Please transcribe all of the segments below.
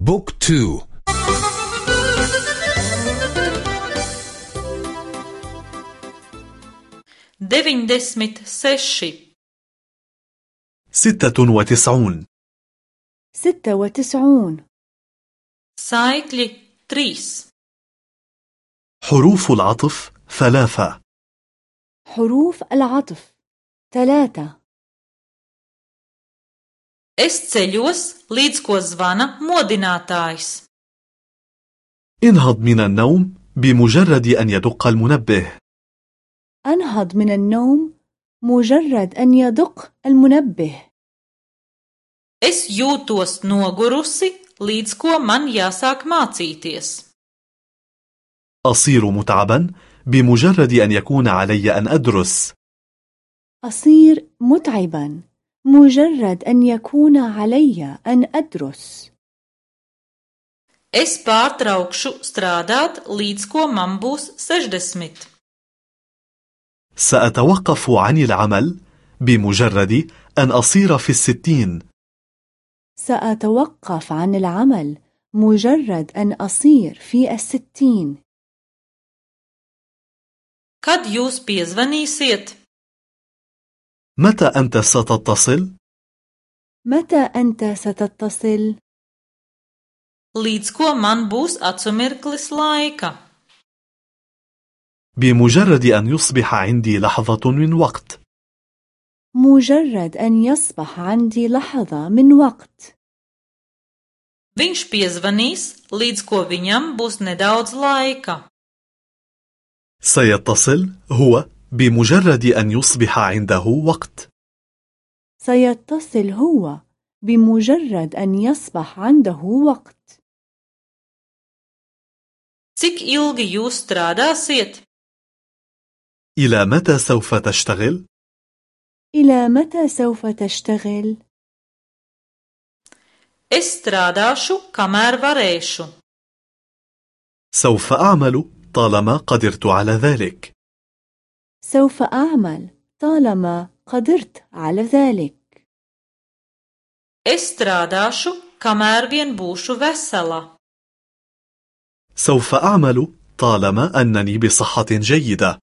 بوك تو. deviņdesmit seši, ستة وتسعون. ستة وتسعون. saikļi trīs, حروف العطف ثلاثة. حروف العطف ثلاثة. Es ceļos, līdz ko zvana modinātājs. انهض من النوم بمجرد أن يدق المنبه أنهض من النوم مجرد أن يدق المنبه Es jūtos nogurusi, līdz ko man jāsāk mācīties. أصير متعبا بمجرد أن يكون علي أن أدرس أصير متعبا مجرد أن يكون علي أن أدرس Es pārtraukšu strādāt, līdz ko man būs 60. سأتوقف عن العمل بمجرد أن أصير في الستين سأتوقف عن العمل مجرد أن أصير في الستين Kad jūs piezvanīsiet? متى أنت ستتصل؟ متى أنت ستتصل؟ Līdz ko man būs atsumirklis laika? بمجرد أن يصبح عندي لحظة من وقت مجرد أن يصبح عندي لحظة من وقت Viņš piezvanīs, līdz ko viņam būs nedaudz laika. سيتصل هو بمجرد أن يصبح عنده وقت سيتصل هو بمجرد أن يصبح عنده وقت Cik ilgi jūs strādāsiet? إلى متى سوف تشتغل؟ إلى متى سوف تشتغل؟ Es strādāšu, kamēr varēšu. سوف أعمل طالما قدرت على ذلك سوف أعمل طالما قدرت على ذلك Es strādāšu, kamēr vien būšu vesela. سوف أعمل طالما أنني بصحة جيدة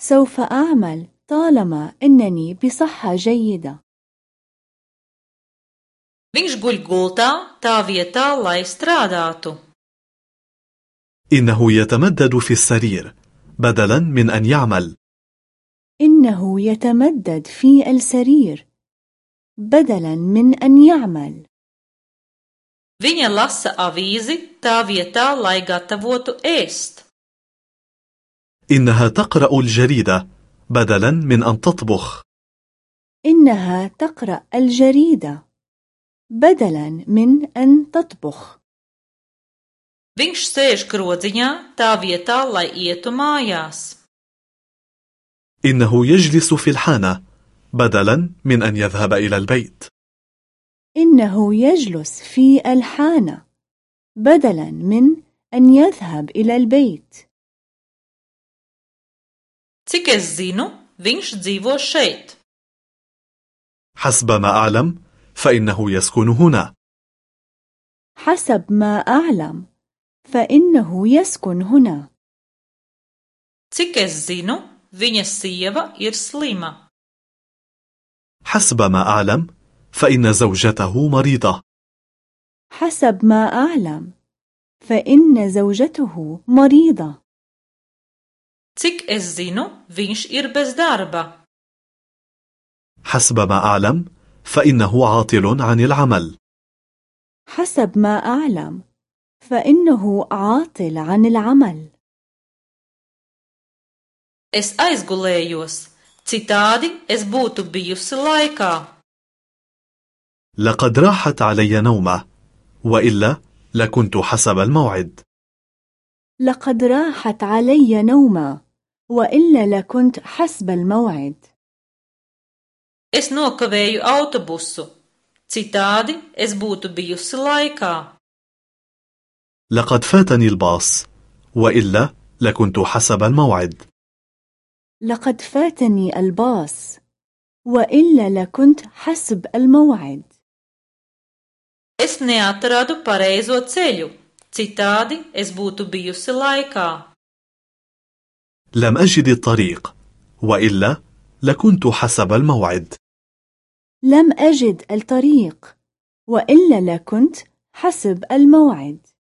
سوف أعمل طالما أنني بصحة جيدة Viņš guļ gultā tā vietā, lai strādātu. إنه يتمدد في السرير بدلا من أن يعمل. إنه يتمدد في السرير. بدلا من أن يعمل. Viņa lasa avīzi tā vietā, lai gatavotu ēst. إنها تقرأ الجريدة بدلا من أن تطبخ. إنها تقرأ الجريدة. بدلا من أن تطبخ. Viņš sēž krodziņā tā vietā, lai ietu mājās. إنه يجلس في الحانة بدلا من أن يذهب إلى البيت إنه يجلس في الحانة بدلا من أن يذهب إلى البيت Cik es zinu, viņš dzīvo šeit. حسب ما أعلم فإنه يسكن هنا حسب ما أعلم فإنه يسكن هنا Cik es zinu, viņa sieva ir slima. حسب ما أعلم فإن زوجته مريضة حسب ما أعلم فإن زوجته مريضة Cik es zinu, viņš ir bez darba. حسب ما أعلم فإنه عاطل عن العمل حسب ما أعلم فإنه عاطل عن العمل. Es aizgulējos, citādi es būtu bijusi laikā. لقد راحت علي نومة وإلا لكنت حسب الموعد. لقد راحت علي نومة وإلا لكنت حسب الموعد. Es nokavēju autobusu, citādi es būtu bijusi laikā. لقد فاتني الباص وإلا لكنت حسب الموعد. لقد فاتني الباص وإلا لكنت حسب الموعد. Es neatradu pareizo ceļu, citādi es būtu bijusi laikā. لم أجد الطريق وإلا لكنت حسب الموعد. لم أجد الطريق وإلا لكنت حسب الموعد.